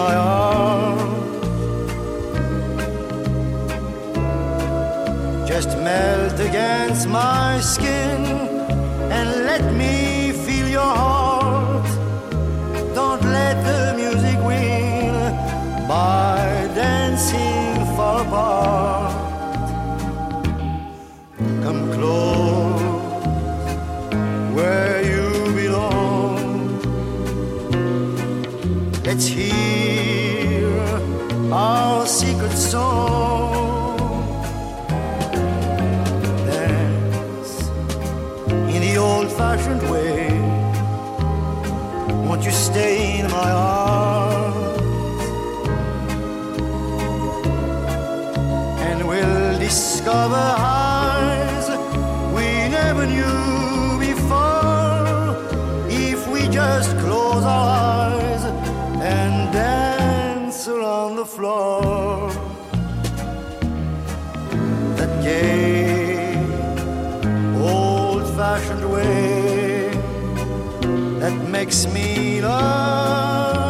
my arms. Just melt against my skin makes me love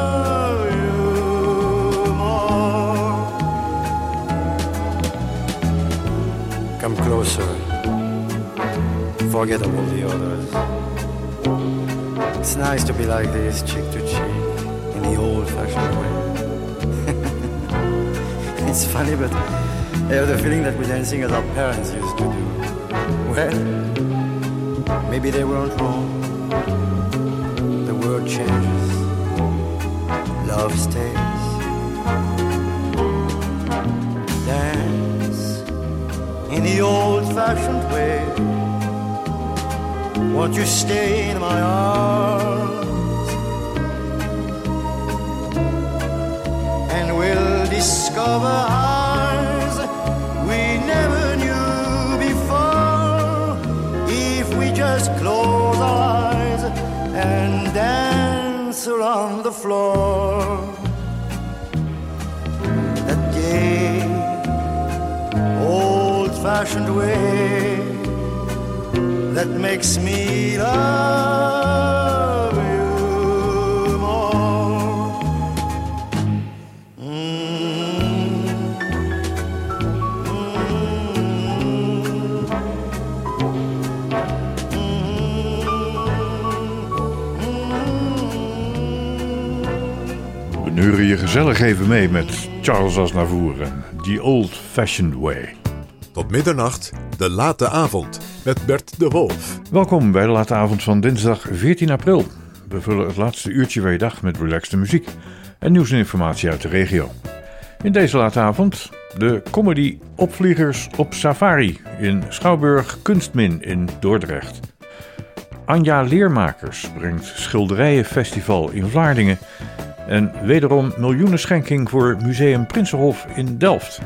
you more. Come closer. Forget all the others. It's nice to be like this, cheek to cheek, in the old fashioned way. it's funny, but I have the feeling that we're dancing as our parents used to do. Well, maybe they weren't wrong. World changes, love stays. Dance in the old fashioned way. Won't you stay in my arms? And we'll discover highs dance around the floor. That gay, old fashioned way that makes me love gezellig even mee met Charles Aznavour en The Old Fashioned Way. Tot middernacht, de late avond met Bert de Wolf. Welkom bij de late avond van dinsdag 14 april. We vullen het laatste uurtje bij je dag met relaxte muziek en nieuws en informatie uit de regio. In deze late avond de comedy Opvliegers op Safari in Schouwburg Kunstmin in Dordrecht. Anja Leermakers brengt Schilderijenfestival in Vlaardingen. En wederom miljoenenschenking voor Museum Prinsenhof in Delft.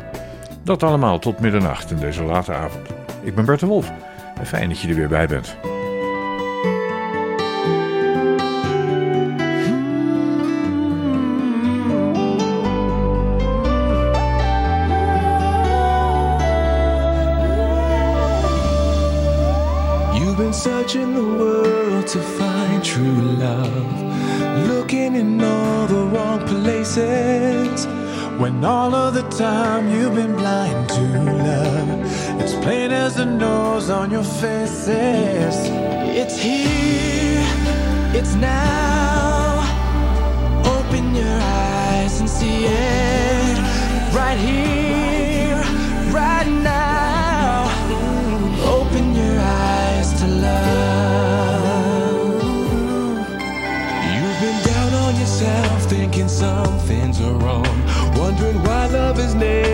Dat allemaal tot middernacht in deze late avond. Ik ben Bert de Wolf fijn dat je er weer bij bent. Time you've been blind to love, it's plain as the nose on your faces. It's here, it's now. Open your eyes and see it right here, why love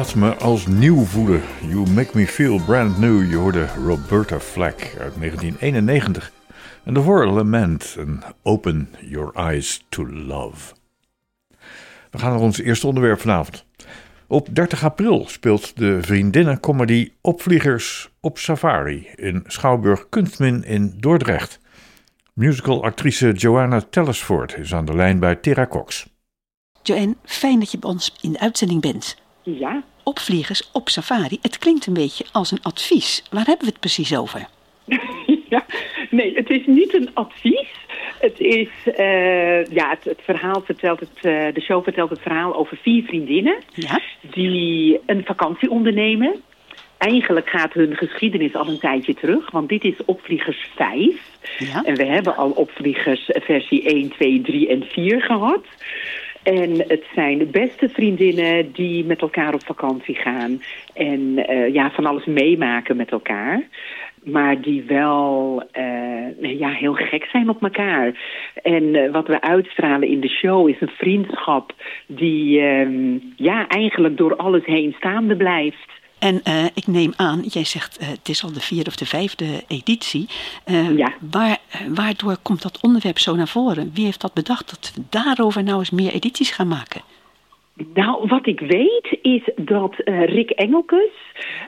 Laat me als nieuw voelen. You make me feel brand new. Je hoorde Roberta Flack uit 1991. En daarvoor Lament en Open Your Eyes to Love. We gaan naar ons eerste onderwerp vanavond. Op 30 april speelt de vriendinnencomedy Opvliegers op Safari in Schouwburg Kunstmin in Dordrecht. Musicalactrice Joanna Tellersvoort is aan de lijn bij Tera Cox. Joanne, fijn dat je bij ons in de uitzending bent. Ja, Opvliegers op safari, het klinkt een beetje als een advies. Waar hebben we het precies over? ja. Nee, het is niet een advies. Het is, eh, ja, het, het verhaal vertelt het, eh, de show vertelt het verhaal over vier vriendinnen Ja? die een vakantie ondernemen. Eigenlijk gaat hun geschiedenis al een tijdje terug, want dit is opvliegers 5. Ja? En we hebben al opvliegers versie 1, 2, 3 en 4 gehad. En het zijn de beste vriendinnen die met elkaar op vakantie gaan. En eh, ja, van alles meemaken met elkaar. Maar die wel eh, ja, heel gek zijn op elkaar. En eh, wat we uitstralen in de show is een vriendschap die ehm, ja, eigenlijk door alles heen staande blijft. En eh, ik neem aan, jij zegt eh, het is al de vierde of de vijfde editie. Ja. waar, waardoor komt dat onderwerp zo naar voren? Wie heeft dat bedacht dat we daarover nou eens meer edities gaan maken? Nou, wat ik weet is dat Rick Engelkes,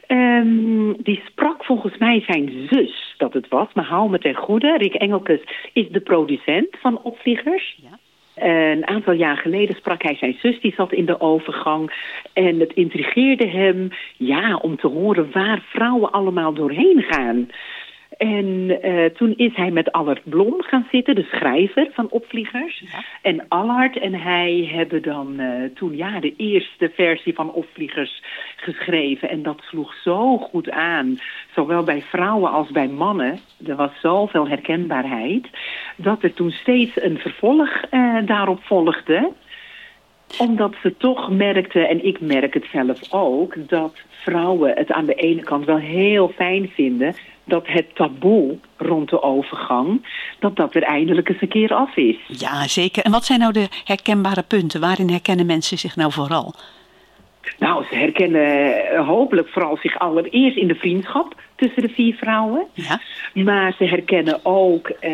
ehm, die sprak volgens mij zijn zus dat het was, maar hou me ten goede. Rick Engelkes is de producent van Opvliegers. Ja. Een aantal jaar geleden sprak hij zijn zus, die zat in de overgang. En het intrigeerde hem ja, om te horen waar vrouwen allemaal doorheen gaan. En eh, toen is hij met Allard Blom gaan zitten, de schrijver van Opvliegers. En Allard en hij hebben dan eh, toen ja, de eerste versie van Opvliegers geschreven. En dat sloeg zo goed aan, zowel bij vrouwen als bij mannen. Er was zoveel herkenbaarheid, dat er toen steeds een vervolg eh, daarop volgde omdat ze toch merkten, en ik merk het zelf ook, dat vrouwen het aan de ene kant wel heel fijn vinden dat het taboe rond de overgang, dat dat er eindelijk eens een keer af is. Ja, zeker. En wat zijn nou de herkenbare punten? Waarin herkennen mensen zich nou vooral? Nou, ze herkennen eh, hopelijk vooral zich allereerst in de vriendschap tussen de vier vrouwen. Ja? Maar ze herkennen ook eh,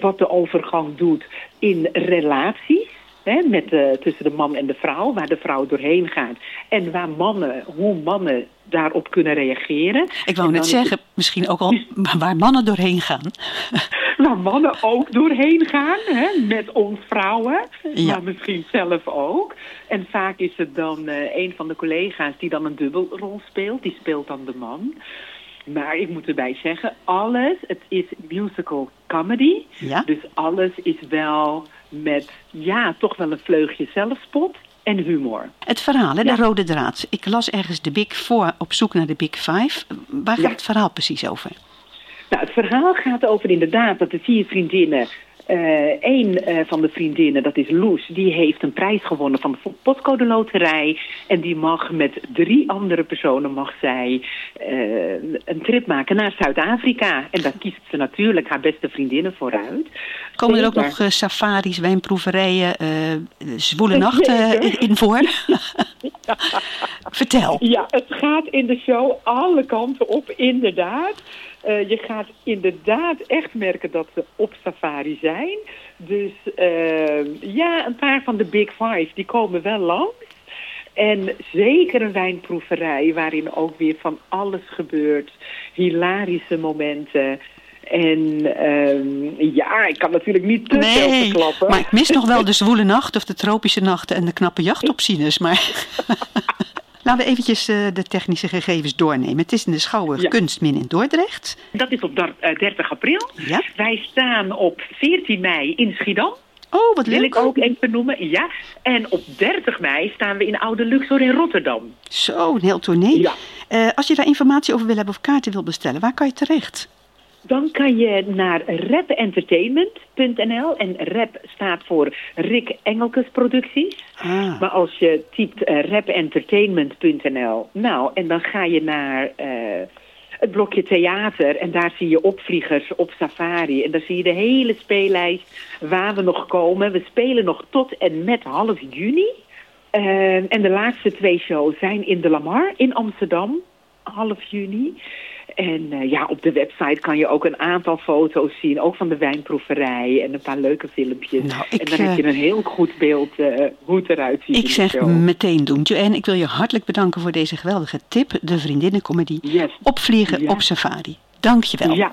wat de overgang doet in relaties. Hè, met de, tussen de man en de vrouw, waar de vrouw doorheen gaat. En waar mannen, hoe mannen daarop kunnen reageren. Ik wou net zeggen, misschien ook al waar mannen doorheen gaan. Waar mannen ook doorheen gaan, hè, met ons vrouwen. Ja. Maar misschien zelf ook. En vaak is het dan eh, een van de collega's die dan een dubbelrol speelt. Die speelt dan de man. Maar ik moet erbij zeggen, alles, het is musical comedy. Ja? Dus alles is wel met, ja, toch wel een vleugje zelfspot en humor. Het verhaal, hè, Ja. de rode draad. Ik las ergens de Big Four op zoek naar de Big Five. Waar gaat Ja. het verhaal precies over? Nou, het verhaal gaat over inderdaad dat de vier vriendinnen. Eén van de vriendinnen, dat is Loes, die heeft een prijs gewonnen van de Postcode Loterij. En die mag met drie andere personen mag zij eh, een trip maken naar Zuid-Afrika. En daar kiest ze natuurlijk haar beste vriendinnen vooruit. Komen er ook nog eh, safaris, wijnproeverijen, eh, zwoele nachten Zeker. in voor? Vertel. Ja, het gaat in de show alle kanten op, inderdaad. Eh, je gaat inderdaad echt merken dat ze op safari zijn. Dus eh, ja, een paar van de Big Five, die komen wel langs. En zeker een wijnproeverij waarin ook weer van alles gebeurt. Hilarische momenten. En ehm, ja, ik kan natuurlijk niet te veel Nee, verklappen. maar ik mis nog wel de zwoele nacht of de tropische nachten en de knappe jachtopzieners. Maar laten we eventjes eh, de technische gegevens doornemen. Het is in de Schouwburg Ja. Kunstmin in Dordrecht. Dat is op dar- eh, 30 april. Ja. Wij staan op 14 mei in Schiedam. Oh, wat Wil leuk. ik ook even noemen, ja. En op 30 mei staan we in Oude Luxor in Rotterdam. Zo, een heel tournee. Ja. Eh, als je daar informatie over wil hebben of kaarten wil bestellen, waar kan je terecht? Dan kan je naar rapentertainment.nl. En rap staat voor Rick Engelkes Producties. Ah. Maar als je typt eh, rapentertainment.nl, nou, en dan ga je naar eh, het blokje theater. En daar zie je opvliegers op safari. En daar zie je de hele speellijst waar we nog komen. We spelen nog tot en met half juni. Eh, en de laatste twee shows zijn in de Lamar in Amsterdam, half juni. En eh, ja, op de website kan je ook een aantal foto's zien, ook van de wijnproeverij en een paar leuke filmpjes. Nou, ik, en dan heb je eh, een heel goed beeld eh, hoe het eruit ziet. Ik zeg show. meteen doen. Joanne, ik wil je hartelijk bedanken voor deze geweldige tip. De vriendinnencomedie. Yes. Opvliegen Ja. op safari. Dank je wel. Ja,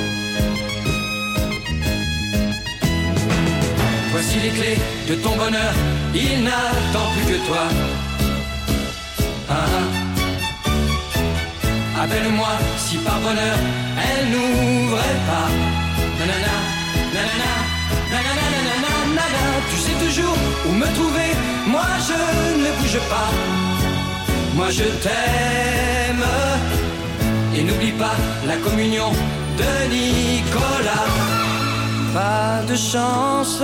Voici les clés de ton bonheur, il n'attend plus que toi. Ah, ah. Appelle-moi si par bonheur elle n'ouvrait pas. Tu sais toujours où me trouver, moi je ne bouge pas. Moi je t'aime. Et n'oublie pas la communion de Nicolas. Pas de chance,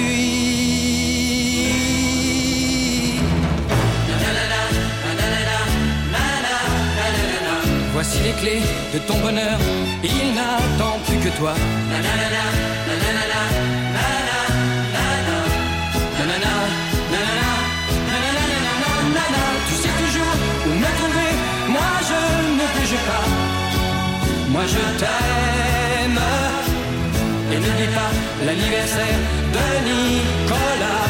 Clés de ton bonheur, il n'attend plus que toi. Tu sais toujours où me trouver, moi je ne bouge pas. Moi je t'aime. Et n'oublie pas l'anniversaire de Nicolas.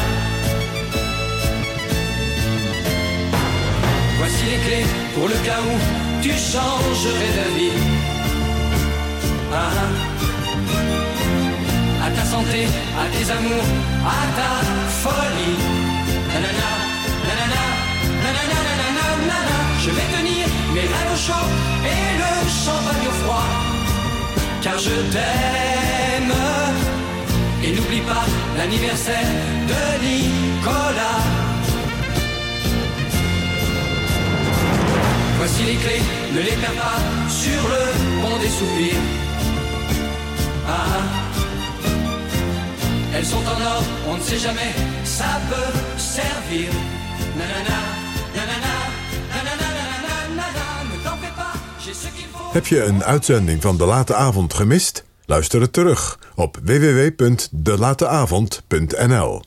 Voici les clés pour le cas où tu changerais. Ah, ah. À ta santé, à tes amours, à ta folie. Nanana, nanana, nanana, nanana. Je vais tenir mes rêves au chaud et le champagne au froid. Car je t'aime. Et n'oublie pas l'anniversaire de Nicolas. Voici les clés, ne les perds pas sur le pont des soupirs. Ah, ah. elles sont en or, on ne sait jamais, ça peut servir. Nanana, nanana, nanana, nanana, ne t'en fais pas, j'ai ce qu'il faut. Heb je een uitzending van De Late Avond gemist? Luister het terug op www.delateavond.nl.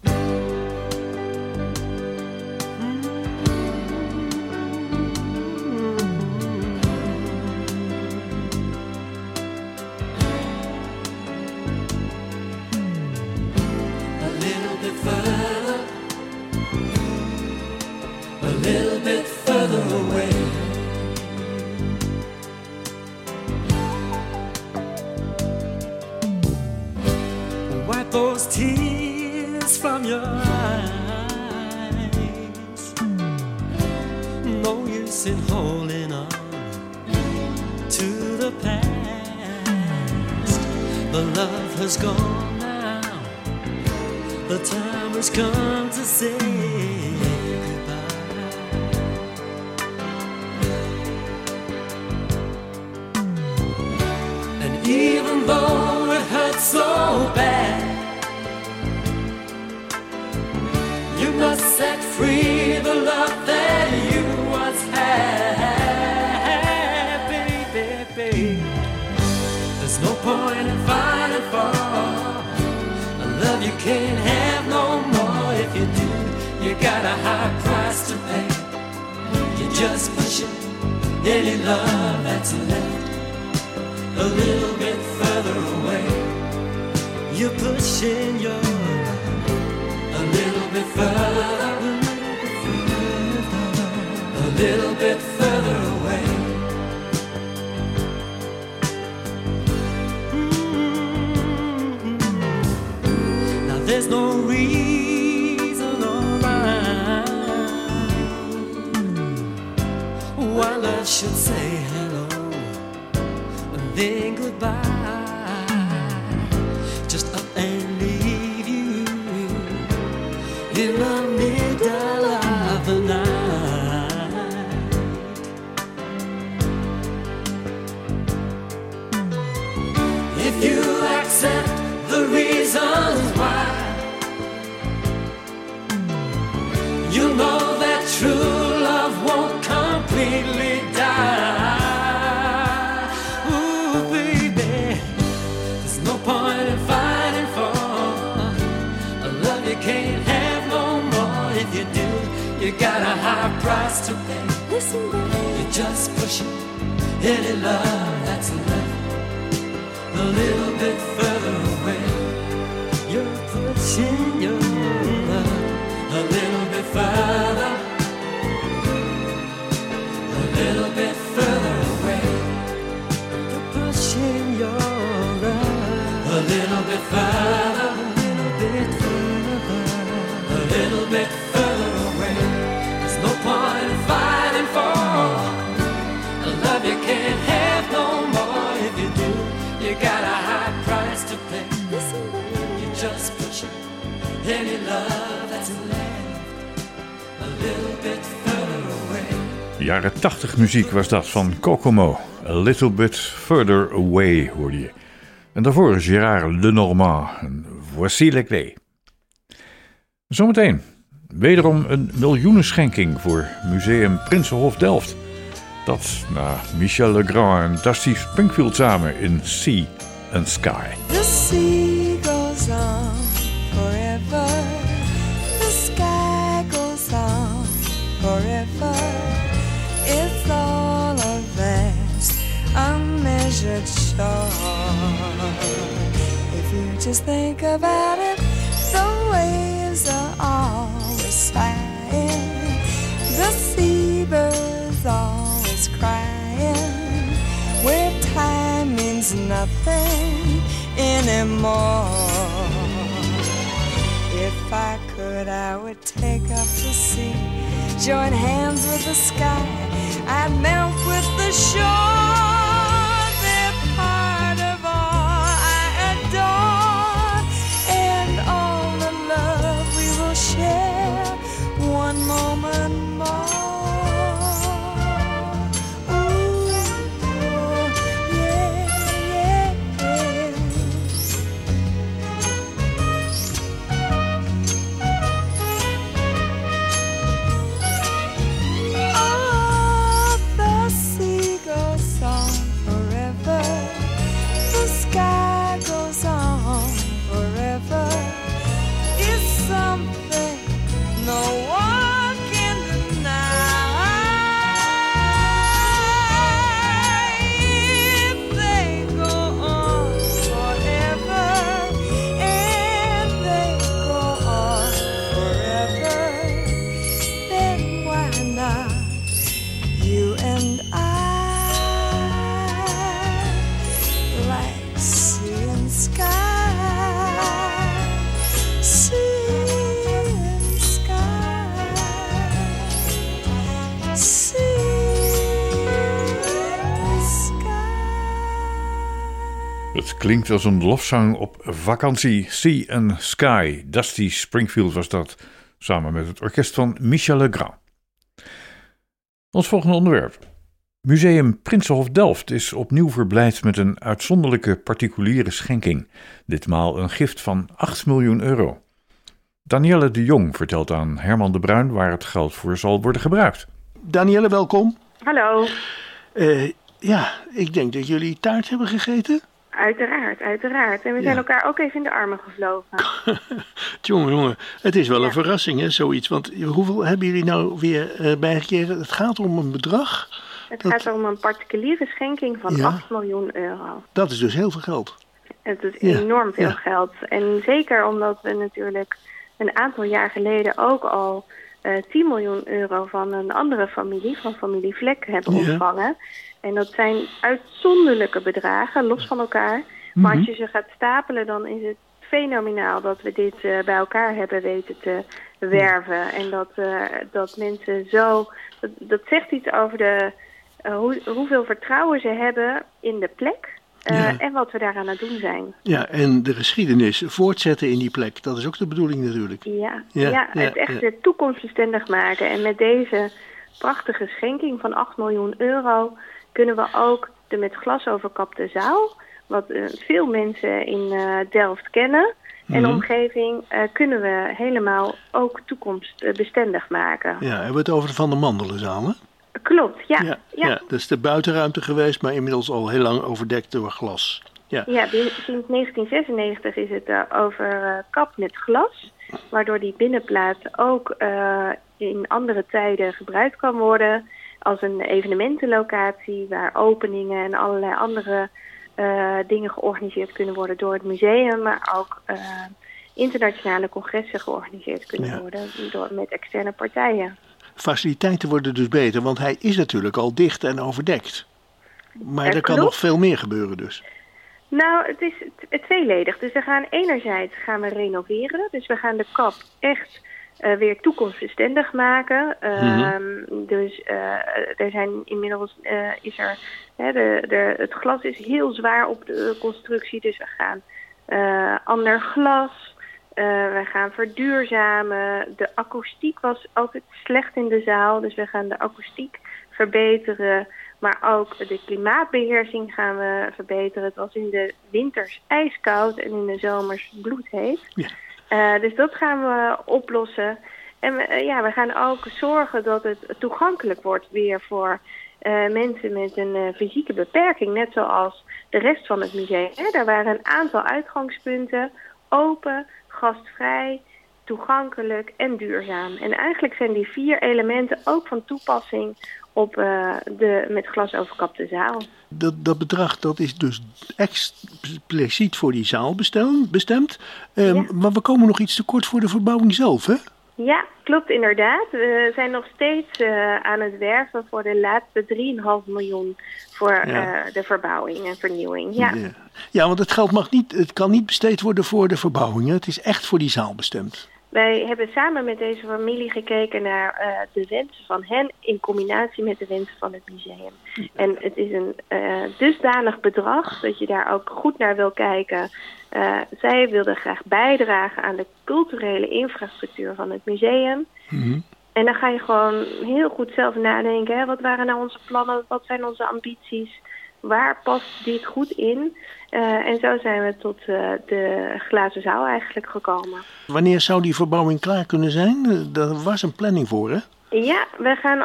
in high price to pay. Listen, baby, you're just pushing any love any love that's left a little bit further away. Jaren 80 muziek was dat van Kokomo. A Little Bit Further Away hoorde je. En daarvoor Gérard Lenormand. En Voici les clés. Zometeen wederom een miljoenenschenking voor Museum Prinsenhof Delft. Dat na Michel Legrand en Dusty Springfield samen in Sea and Sky. Forever. It's all a vast, unmeasured shore. If you just think about it, the waves are always sighing. The seabirds always crying. Where time means nothing anymore. If I could, I would take up the sea, join hands with the sky. I'd melt with the shore. Het klinkt als een lofzang op vakantie. Sea and Sky. Dusty Springfield was dat, samen met het orkest van Michel Legrand. Ons volgende onderwerp. Museum Prinsenhof Delft is opnieuw verblijd met een uitzonderlijke particuliere schenking. Ditmaal een gift van 8 miljoen euro. Danielle de Jong vertelt aan Herman de Bruin waar het geld voor zal worden gebruikt. Danielle, welkom. Hallo. Eh, ja, ik denk dat jullie taart hebben gegeten. Uiteraard, uiteraard. En we zijn Ja. elkaar ook even in de armen gevlogen. Jongen, jongen, het is wel een verrassing, hè, zoiets. Want hoeveel hebben jullie nou weer eh, bijgekregen? Het gaat om een bedrag. Het Dat- gaat om een particuliere schenking van Ja. 8 miljoen euro. Dat is dus heel veel geld. Het is enorm veel geld. En zeker omdat we natuurlijk een aantal jaar geleden ook al eh 10 miljoen euro van een andere familie, van familie Vlek, hebben ontvangen. En dat zijn uitzonderlijke bedragen, los van elkaar. Maar Mhm. als je ze gaat stapelen, dan is het fenomenaal dat we dit eh, bij elkaar hebben weten te werven. En dat, eh, dat mensen zo... Dat, dat zegt iets over de, eh, hoe, hoeveel vertrouwen ze hebben in de plek. Ja. En wat we daar aan het doen zijn. Ja, en de geschiedenis voortzetten in die plek. Dat is ook de bedoeling natuurlijk. Ja, Ja, het echt ja. de toekomstbestendig maken. En met deze prachtige schenking van 8 miljoen euro kunnen we ook de met glas overkapte zaal, wat eh, veel mensen in eh, Delft kennen, en Mhm. omgeving, eh, kunnen we helemaal ook toekomstbestendig maken. Ja, hebben we het over de Van der Mandelenzaal, hè? Klopt, ja. ja, ja. ja. Dat is de buitenruimte geweest, maar inmiddels al heel lang overdekt door glas. Ja, Ja, sinds 1996 is het eh, overkapt met glas, waardoor die binnenplaats ook in andere tijden gebruikt kan worden als een evenementenlocatie waar openingen en allerlei andere eh, dingen georganiseerd kunnen worden door het museum, maar ook eh, internationale congressen georganiseerd kunnen Ja. worden door, met externe partijen. faciliteiten worden dus beter, want hij is natuurlijk al dicht en overdekt. Maar Eh, er kan nog veel meer gebeuren dus. Nou, het is tweeledig. Dus we gaan enerzijds gaan we renoveren. Dus we gaan de kap echt eh, weer toekomstbestendig maken. Ehm, Dus eh, er zijn inmiddels eh, is er, hè, de, de, het glas is heel zwaar op de constructie. Dus we gaan ander glas. We gaan verduurzamen. De akoestiek was altijd slecht in de zaal. Dus we gaan de akoestiek verbeteren. Maar ook de klimaatbeheersing gaan we verbeteren. Het was in de winters ijskoud en in de zomers bloedheet. Eh, dus dat gaan we oplossen. En eh, ja, we gaan ook zorgen dat het toegankelijk wordt weer voor eh, mensen met een fysieke beperking. Net zoals de rest van het museum. Hè. Daar waren een aantal uitgangspunten. Open, gastvrij, toegankelijk en duurzaam. En eigenlijk zijn die vier elementen ook van toepassing op eh, de met glas overkapte zaal. Dat, dat bedrag dat is dus expliciet voor die zaal bestem- bestemd. Ehm, Maar we komen nog iets tekort voor de verbouwing zelf, hè? Ja, klopt inderdaad. We zijn nog steeds eh, aan het werven voor de laatste 3,5 miljoen voor Ja. eh, de verbouwing en vernieuwing. Ja. Ja. Ja, want het geld mag niet, het kan niet besteed worden voor de verbouwing. hè. Het is echt voor die zaal bestemd. Wij hebben samen met deze familie gekeken naar eh, de wensen van hen in combinatie met de wensen van het museum. En het is een eh, dusdanig bedrag dat je daar ook goed naar wil kijken. Eh, zij wilden graag bijdragen aan de culturele infrastructuur van het museum. En dan ga je gewoon heel goed zelf nadenken. Hè? Wat waren nou onze plannen? Wat zijn onze ambities? Waar past dit goed in? Eh, en zo zijn we tot eh, de glazen zaal eigenlijk gekomen. Wanneer zou die verbouwing klaar kunnen zijn? Eh, Daar was een planning voor, hè? Ja, we gaan,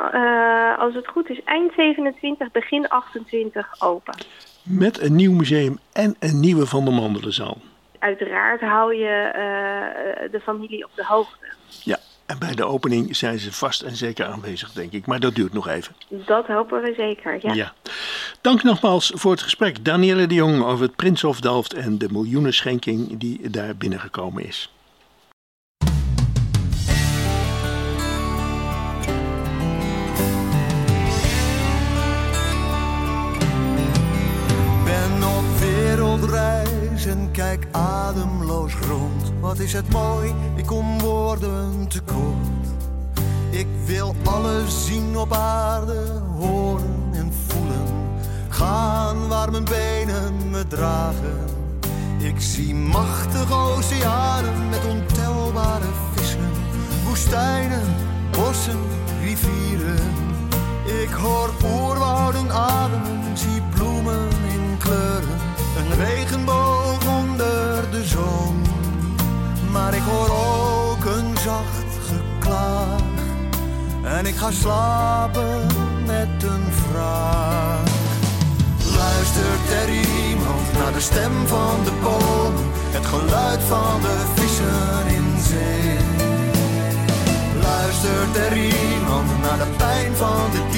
als het goed is, eind 27, begin 28 open. Met een nieuw museum en een nieuwe Van der Mandelenzaal. Uiteraard hou je de familie op de hoogte. Ja, en bij de opening zijn ze vast en zeker aanwezig, denk ik. Maar dat duurt nog even. Dat hopen we zeker, ja. Ja. Dank nogmaals voor het gesprek, Danielle de Jong, over het Prinshof Delft en de miljoenenschenking die daar binnengekomen is. En kijk ademloos rond. Wat is het mooi, ik kom woorden tekort. Ik wil alles zien op aarde, horen en voelen. Gaan waar mijn benen me dragen. Ik zie machtige oceanen met ontelbare vissen. Woestijnen, bossen, rivieren. Ik hoor oerwouden ademen, zie. Regenboog onder de zon. Maar ik hoor ook een zacht geklaag. En ik ga slapen met een vraag. Luistert er iemand naar de stem van de boom, het geluid van de vissen in zee? Luistert er iemand naar de pijn van de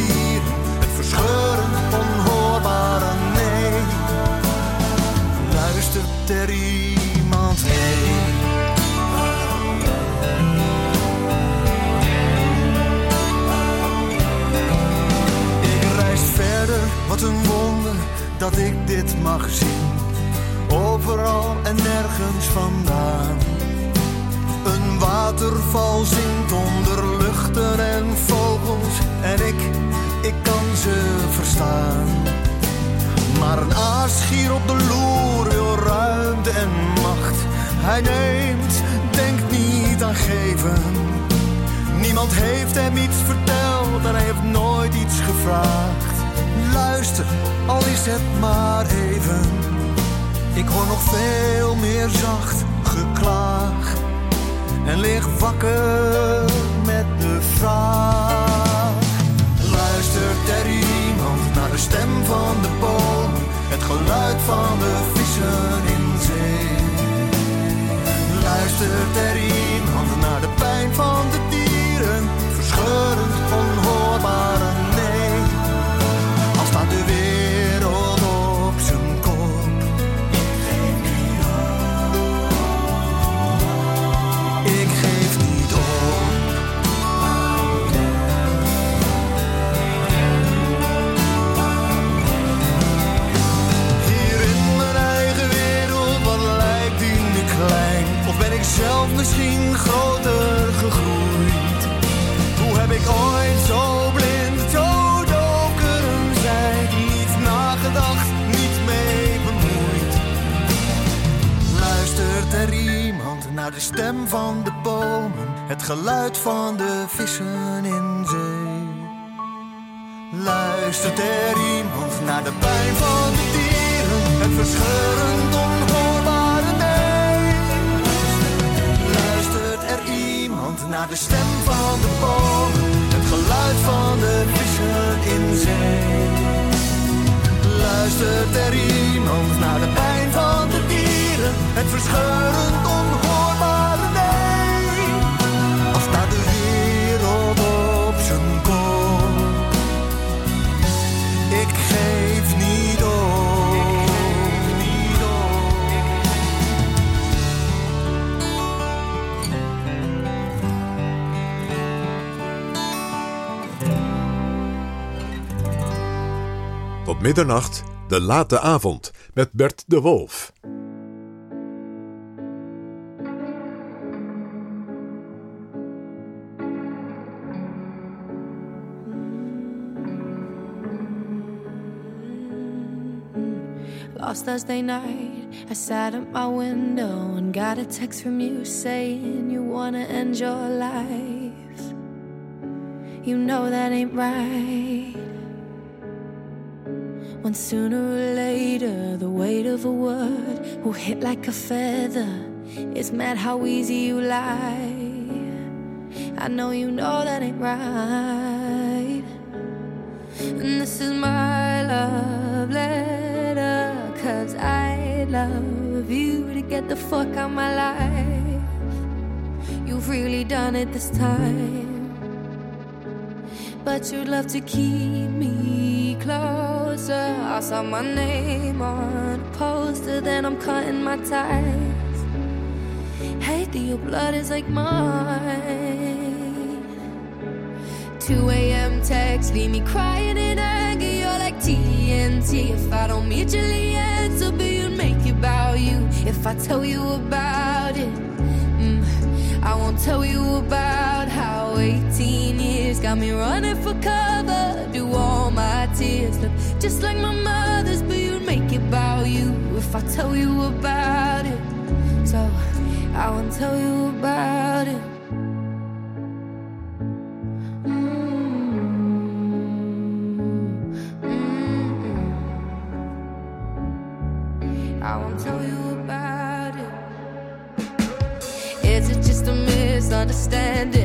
Luistert er iemand mee? Ik reis verder, wat een wonder dat ik dit mag zien. Overal en nergens vandaan. Een waterval zingt onder luchten en vogels. En ik, ik kan ze verstaan. Maar een aasgier op de loer wil ruimte en macht. Hij neemt, denkt niet aan geven. Niemand heeft hem iets verteld en hij heeft nooit iets gevraagd. Luister, al is het maar even. Ik hoor nog veel meer zacht geklaag. En lig wakker met de vraag. Stem van de boom? Het geluid van de vissen in zee. Luistert er iemand naar de pijn van de dieren? Verscheurend onhoorbare naar de stem van de bomen? Het geluid van de vissen in zee? Luistert er iemand naar de pijn van de dieren? Het verscheurend onhoorbare nee. Luistert er iemand naar de stem van de bomen? Het geluid van de vissen in zee. Luistert er iemand naar de pijn van de dieren? Het verscheurend onhoorbare middernacht, de late avond, met Bert de Wolf. Last Thursday night, I sat at my window and got a text from you saying you wanna end your life. You know that ain't right. When sooner or later, the weight of a word will hit like a feather. It's mad how easy you lie. I know you know that ain't right. And this is my love letter. Cause I love you to get the fuck out of my life. You've really done it this time. But you'd love to keep me closer. I saw my name on a poster, then I'm cutting my ties. Hate that your blood is like mine. 2 a.m. text, leave me crying in anger. You're like TNT. If I don't meet you, the answer be you'd make it about you. If I tell you about it, I won't tell you about how 18 years got me running for cover. Do all my tears look just like my mother's, but you'd make it about you. If I tell you about it, so I won't tell you about it. understanding.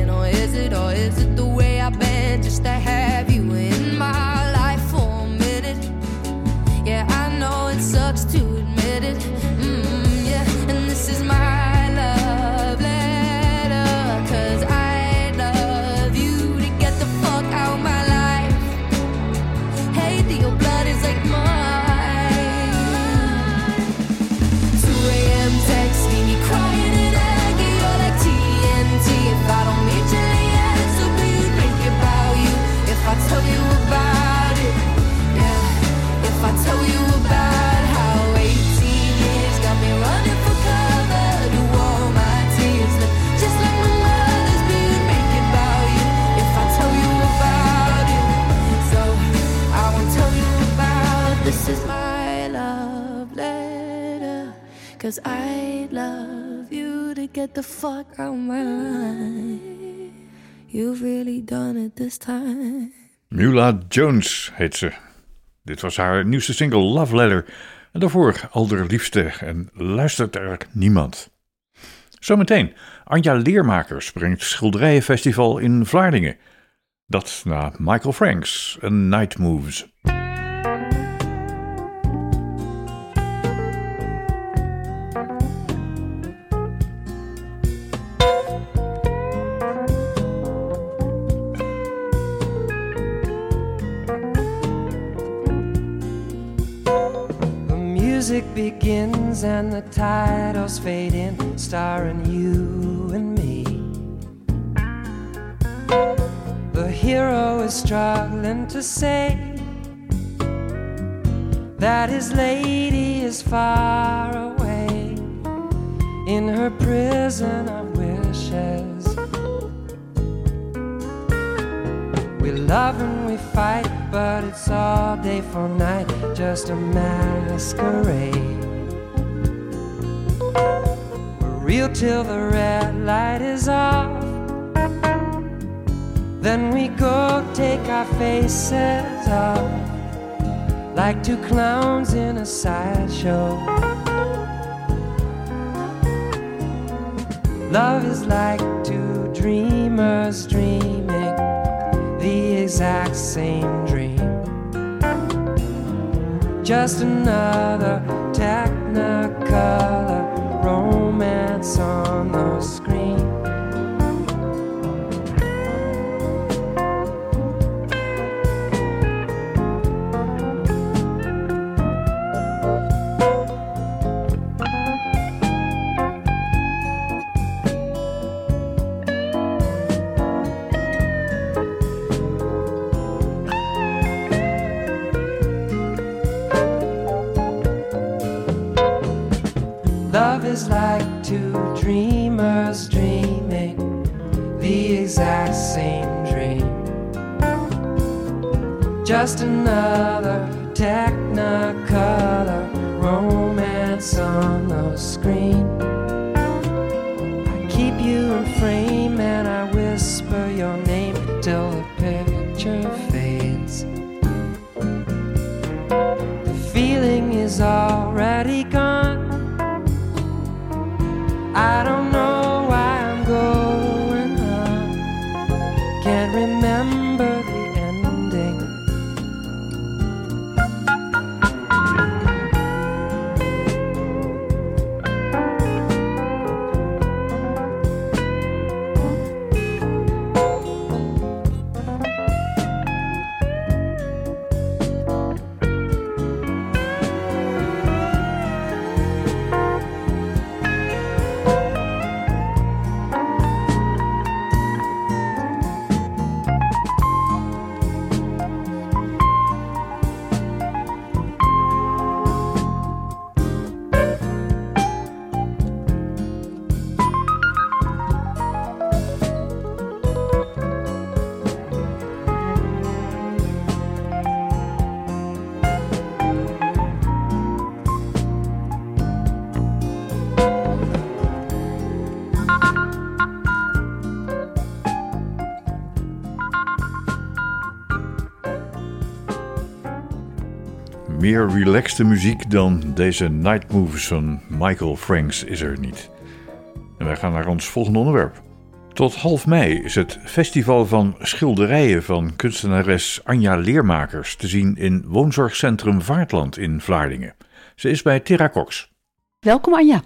The fuck out my. You've really done it this time. Mula Jones heet ze. Dit was haar nieuwste single Love Letter. En daarvoor Alderliefste en luistert er niemand. Zometeen, Anja Leermakers brengt Schilderijenfestival in Vlaardingen. Dat na Michael Franks en Night Moves. Begins and the titles fade in, starring you and me. The hero is struggling to say that his lady is far away in her prison of wishes. We love and we fight, but it's all day for night, just a masquerade. We're real till the red light is off. Then we go take our faces off like two clowns in a sideshow. Love is like two dreamers dreaming the exact same dream. Just another technicolor romance on the screen. Two dreamers dreaming the exact same dream. Just another technicolor romance on Meer relaxte muziek dan deze Night Moves van Michael Franks is er niet. En wij gaan naar ons volgende onderwerp. Tot half mei is het Festival van Schilderijen van kunstenares Anja Leermakers te zien in Woonzorgcentrum Vaartland in Vlaardingen. Ze is bij Terra Cox. Welkom Anja.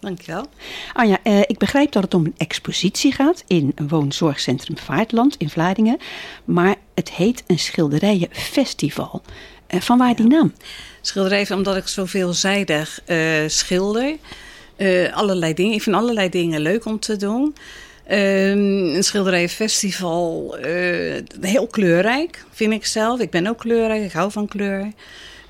Dankjewel. Anja, eh, ik begrijp dat het om een expositie gaat in een woonzorgcentrum Vaartland in Vlaardingen. Maar het heet een schilderijenfestival. Eh, van waar die naam? Schilderijen, omdat ik zo veelzijdig eh, schilder. Eh, allerlei dingen. Ik vind allerlei dingen leuk om te doen. Ehm, een schilderijenfestival, heel kleurrijk vind ik zelf. Ik ben ook kleurrijk, ik hou van kleur.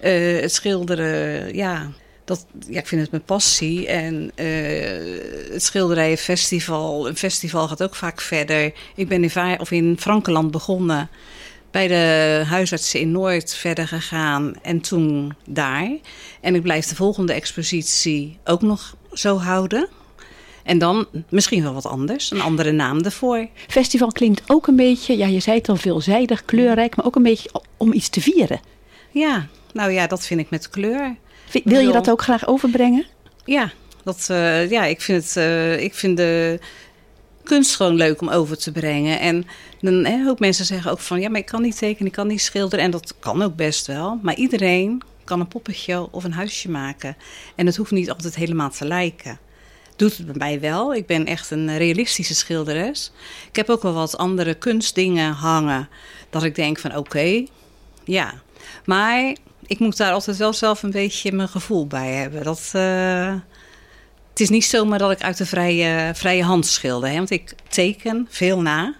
Het schilderen, ja, dat, ja, ik vind het mijn passie. En eh, het schilderijenfestival, een festival gaat ook vaak verder. Ik ben in, Va- of in Frankenland begonnen bij de huisartsen in Noord verder gegaan en toen daar. En ik blijf de volgende expositie ook nog zo houden. En dan misschien wel wat anders, een andere naam ervoor. Festival klinkt ook een beetje, ja, je zei het al veelzijdig, kleurrijk, maar ook een beetje om iets te vieren. Ja, nou ja, dat vind ik met kleur. Wil je dat ook graag overbrengen? Ja, dat, uh, ja ik, vind het, uh, ik vind de kunst gewoon leuk om over te brengen. En dan hè, ook mensen zeggen ook van ja, maar ik kan niet tekenen, ik kan niet schilderen. En dat kan ook best wel. Maar iedereen kan een poppetje of een huisje maken. En het hoeft niet altijd helemaal te lijken. Doet het bij mij wel. Ik ben echt een realistische schilderes. Ik heb ook wel wat andere kunstdingen hangen. Dat ik denk van oké, ja. Maar ik moet daar altijd wel zelf een beetje mijn gevoel bij hebben. Dat, uh, het is niet zomaar dat ik uit de vrije, vrije hand schilder. Hè? Want ik teken veel na.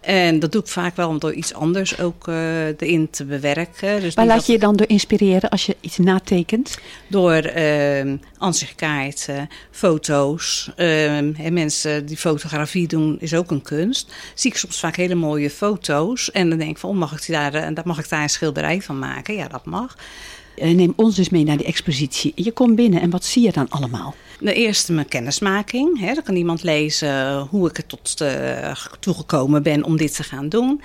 En dat doe ik vaak wel om door iets anders ook uh, erin te bewerken. Dus Waar laat je je dan door inspireren als je iets natekent? Door uh, ansichtkaarten, foto's. Uh, en mensen die fotografie doen is ook een kunst. Zie ik soms vaak hele mooie foto's. En dan denk ik van, oh, mag ik daar, uh, mag ik daar een schilderij van maken? Ja, dat mag. Uh, neem ons dus mee naar die expositie. Je komt binnen en wat zie je dan allemaal? De eerste mijn kennismaking. Hè. Dan kan iemand lezen hoe ik er tot uh, toegekomen ben om dit te gaan doen.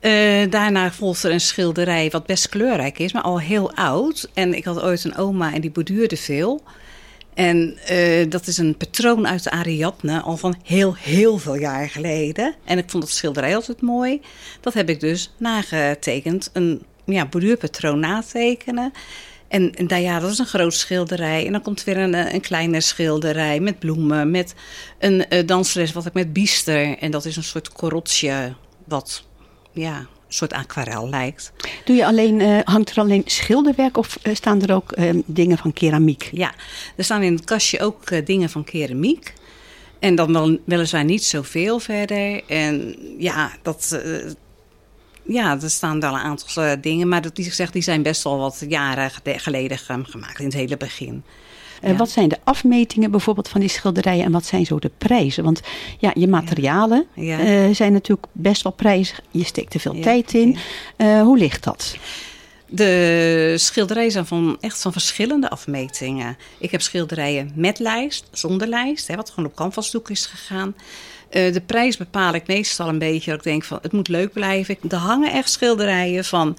Uh, daarna volgt er een schilderij wat best kleurrijk is, maar al heel oud. En ik had ooit een oma en die borduurde veel. En dat is een patroon uit de Ariadne, al van heel, heel veel jaar geleden. En ik vond dat schilderij altijd mooi. Dat heb ik dus nagetekend. Een ja, borduurpatroon natekenen. En, en daar, ja, dat is een groot schilderij. En dan komt weer een, een kleine schilderij met bloemen. Met een uh, danseres wat ik met biester. En dat is een soort korotje wat ja, een soort aquarel lijkt. Doe je alleen, uh, hangt er alleen schilderwerk of uh, staan er ook uh, dingen van keramiek? Ja, er staan in het kastje ook dingen van keramiek. En dan wel, weliswaar niet zoveel verder. En ja, dat ja, er staan wel een aantal uh, dingen, maar dat, die, zeg, die zijn best al wat jaren geleden gemaakt, in het hele begin. Uh, ja. Wat zijn de afmetingen bijvoorbeeld van die schilderijen en wat zijn zo de prijzen? Want ja, je materialen ja. Ja. Uh, zijn natuurlijk best wel prijzig. Je steekt er veel tijd in. hoe ligt dat? De schilderijen zijn van, echt van verschillende afmetingen. Ik heb schilderijen met lijst, zonder lijst, hè, wat gewoon op canvasdoek is gegaan. Uh, de prijs bepaal ik meestal een beetje. Dat ik denk van het moet leuk blijven. Er hangen echt schilderijen van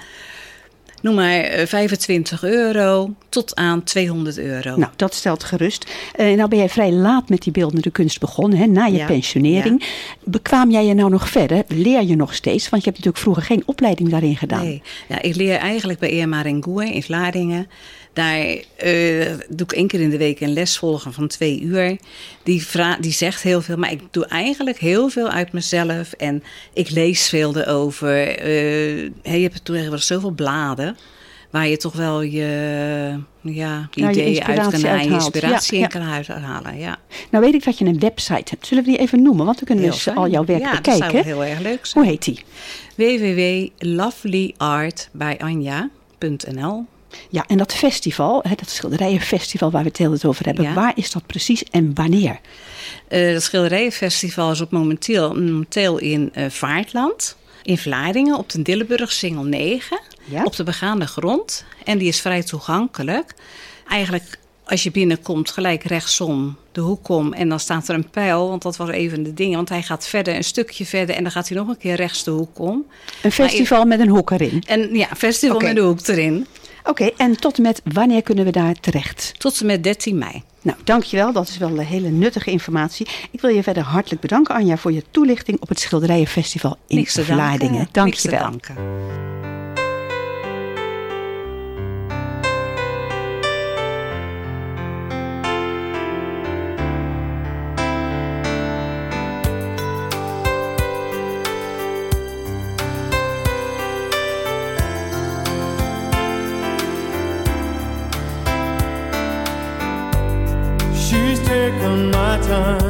noem maar 25 euro tot aan 200 euro. Nou, dat stelt gerust. Uh, nou ben jij vrij laat met die beeldende kunst begonnen, hè, na je ja, pensionering. Ja. Bekwaam jij je nou nog verder? Leer je nog steeds? Want je hebt natuurlijk vroeger geen opleiding daarin gedaan. Nee, ja, ik leer eigenlijk bij Irma Rengoe in Vlaardingen. Daar uh, doe ik één keer in de week een les volgen van twee uur. Die, die zegt heel veel, maar ik doe eigenlijk heel veel uit mezelf. En ik lees veel erover. Uh, je hebt tegenwoordig zoveel bladen waar je toch wel je, ja, nou, ideeën je uit kan halen, inspiratie ja, in kan uithalen. Ja. Nou weet ik dat je een website hebt. Zullen we die even noemen? Want dan kunnen we dus al jouw werk ja, bekijken. dat zou heel erg leuk zijn. Hoe heet die? www.lovelyart.nl ja, en dat festival, dat schilderijenfestival waar we het heel over hebben, ja. waar is dat precies en wanneer? Uh, dat schilderijenfestival is op momenteel, momenteel in uh, Vaartland, in Vlaardingen, op de Dillenburg Singel 9, ja. op de begaande grond. En die is vrij toegankelijk. Eigenlijk als je binnenkomt, gelijk rechtsom de hoek om. En dan staat er een pijl, want dat was even de dingen. Want hij gaat verder, een stukje verder. En dan gaat hij nog een keer rechts de hoek om. Een festival met een hoek erin? En, ja, festival okay. met een hoek erin. Oké, okay, en tot en met wanneer kunnen we daar terecht? Tot en met 13 mei. Nou, dankjewel. Dat is wel een hele nuttige informatie. Ik wil je verder hartelijk bedanken, Anja, voor je toelichting op het Schilderijenfestival in Vlaardingen. Dankjewel. Niks te danken. Time,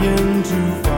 胭脂红。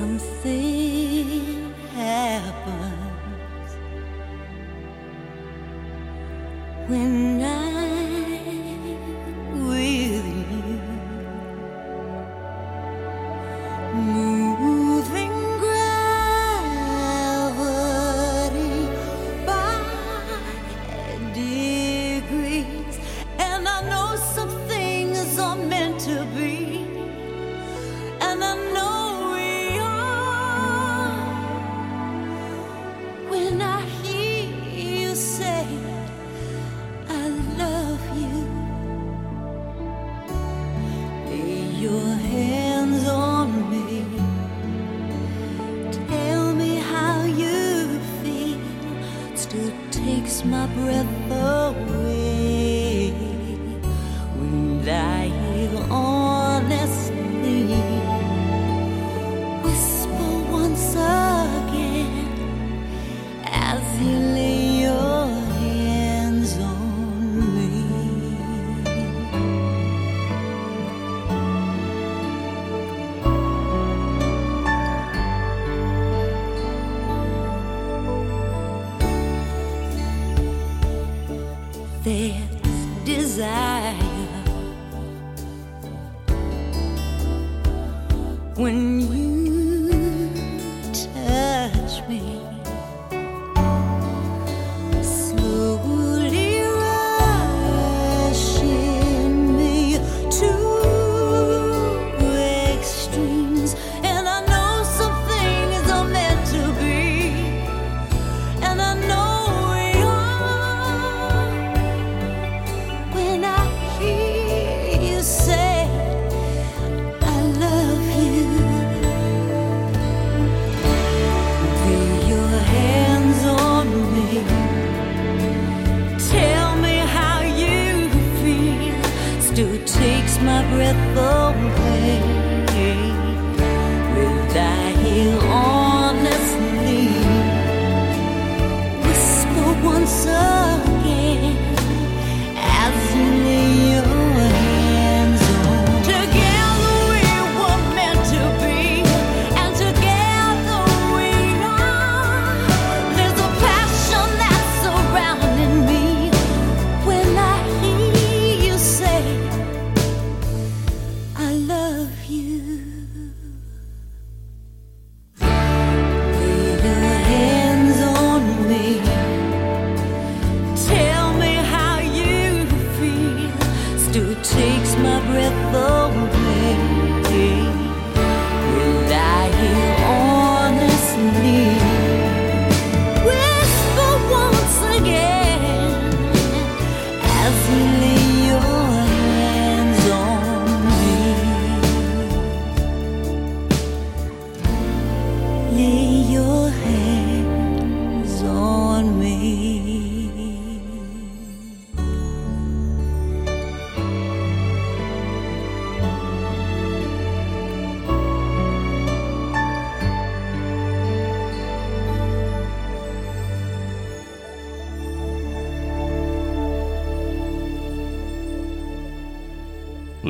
something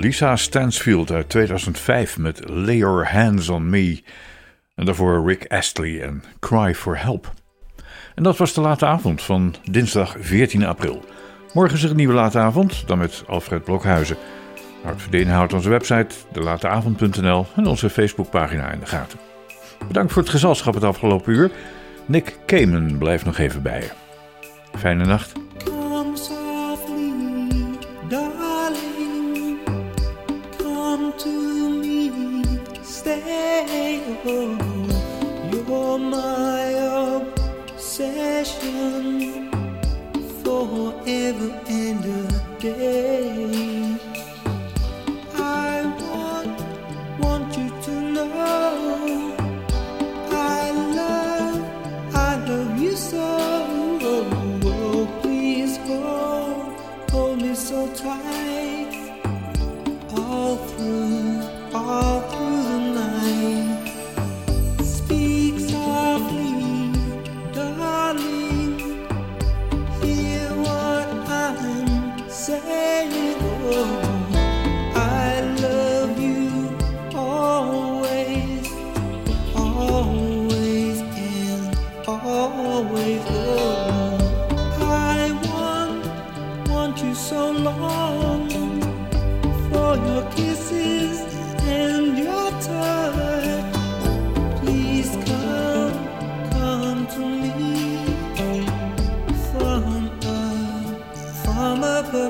Lisa Stansfield uit 2005 met Lay Your Hands on Me. En daarvoor Rick Astley en Cry for Help. En dat was de late avond van dinsdag 14 april. Morgen is er een nieuwe late avond, dan met Alfred Blokhuizen. Houd voor houdt onze website, delateavond.nl en onze Facebookpagina in de gaten. Bedankt voor het gezelschap het afgelopen uur. Nick Kamen blijft nog even bij je. Fijne nacht.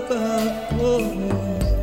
ばこへ